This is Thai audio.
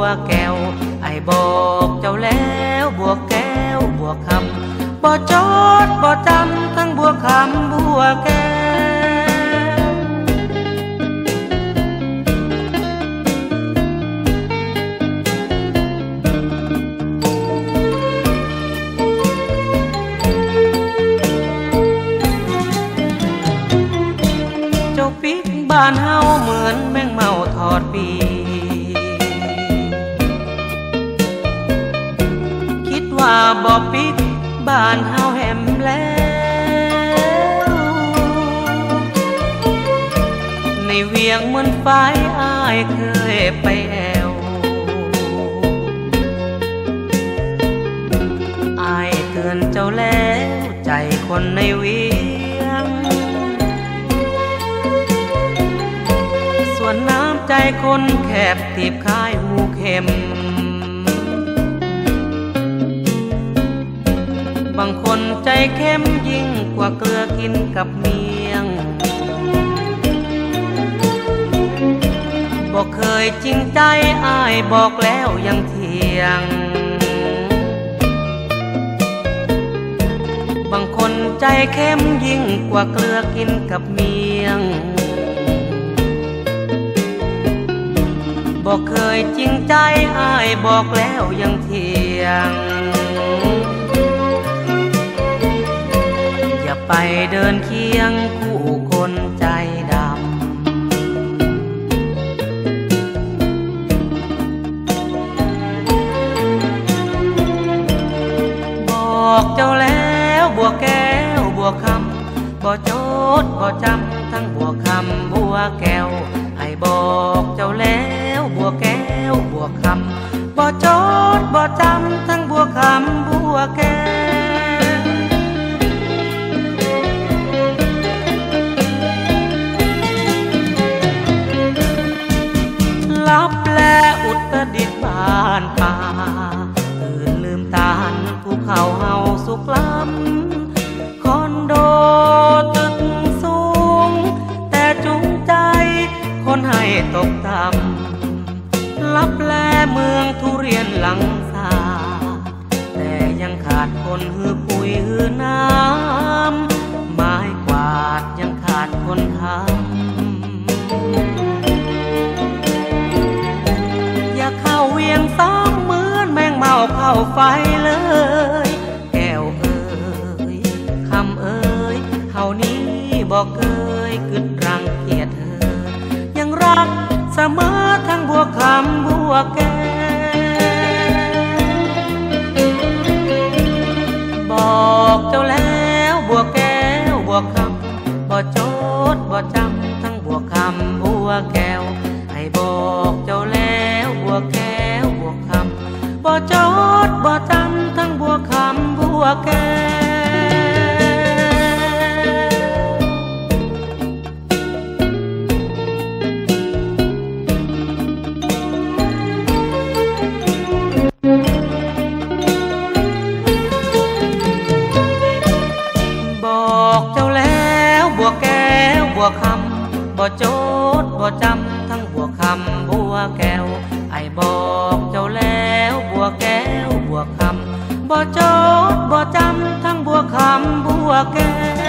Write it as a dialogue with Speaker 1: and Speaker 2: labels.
Speaker 1: วแก้ว ไอ้บอกเจ้าแล้วบวกแก้วบวกคำบ่จดบอจำทั้งบวกคำบวกแก้ว เจ้าปิ๊กบ้านเฮาเหมือนแมงเมาทอดปี บ่ปิกบ้านเฮาแหมแล้ว ในเวียงมือนไฟอายเคยไปแอวอายเตือนเจ้าแล้วใจคนในเวียง ส่วนน้ำใจคนแคบตีบคายหูเข็ม บางคนใจเข้มยิ่งกว่าเกลือกินกับเมียงบอกเคยจริงใจอายบอกแล้วยังเทียง บางคนใจเข้มยิ่งกว่าเกลือกินกับเมียงบอกเคยจริงใจอายบอกแล้วยังเทียง ไปเดินเคียงคู่คนใจดำ บอกเจ้าแล้วบัวแก้วบัวคำบ่โจดบ่จำทั้งบัวคำบัวแก้วให้บอก อุตรดิตถ์บ้านป่าตื่นลืมตาภูเขาเฮาสุกล้ำคอนโดตึกสูง แต่จุงใจคนให้ตกต่ำลับแลเมืองทุเรียนหลังสา แต่ยังขาดคนหือปุ๋ยหือน้ำไม้กวาดยังขาดคนทำ ยงสองเหมือนแมงเมาเข้าไฟเลยแก้วเอ๋ยคำเอ๋ยเท่านี้บอกเคยกึดรังเกียจเธอ ยังรักเสมอทั้งบัวคำบัวแก้วบอกเจ้าแล้วบัวแก้วบัวคำบ่โจดบ่จำทั้งบัวคำบัวแก้วให้บอกเจ้าแล้ว บ่โจดบ่จำทั้งบัวคำบัวแก้วบอกเจ้าแล้วบัวแก้วบัวคำบ่โจดบ่จำทั้งบัวคำบัวแก้วไอ้บอกเจ้าแล้วบัว แก้วบัวคำบ่โจดบ่จำทั้งบัวคำบัวแก้ว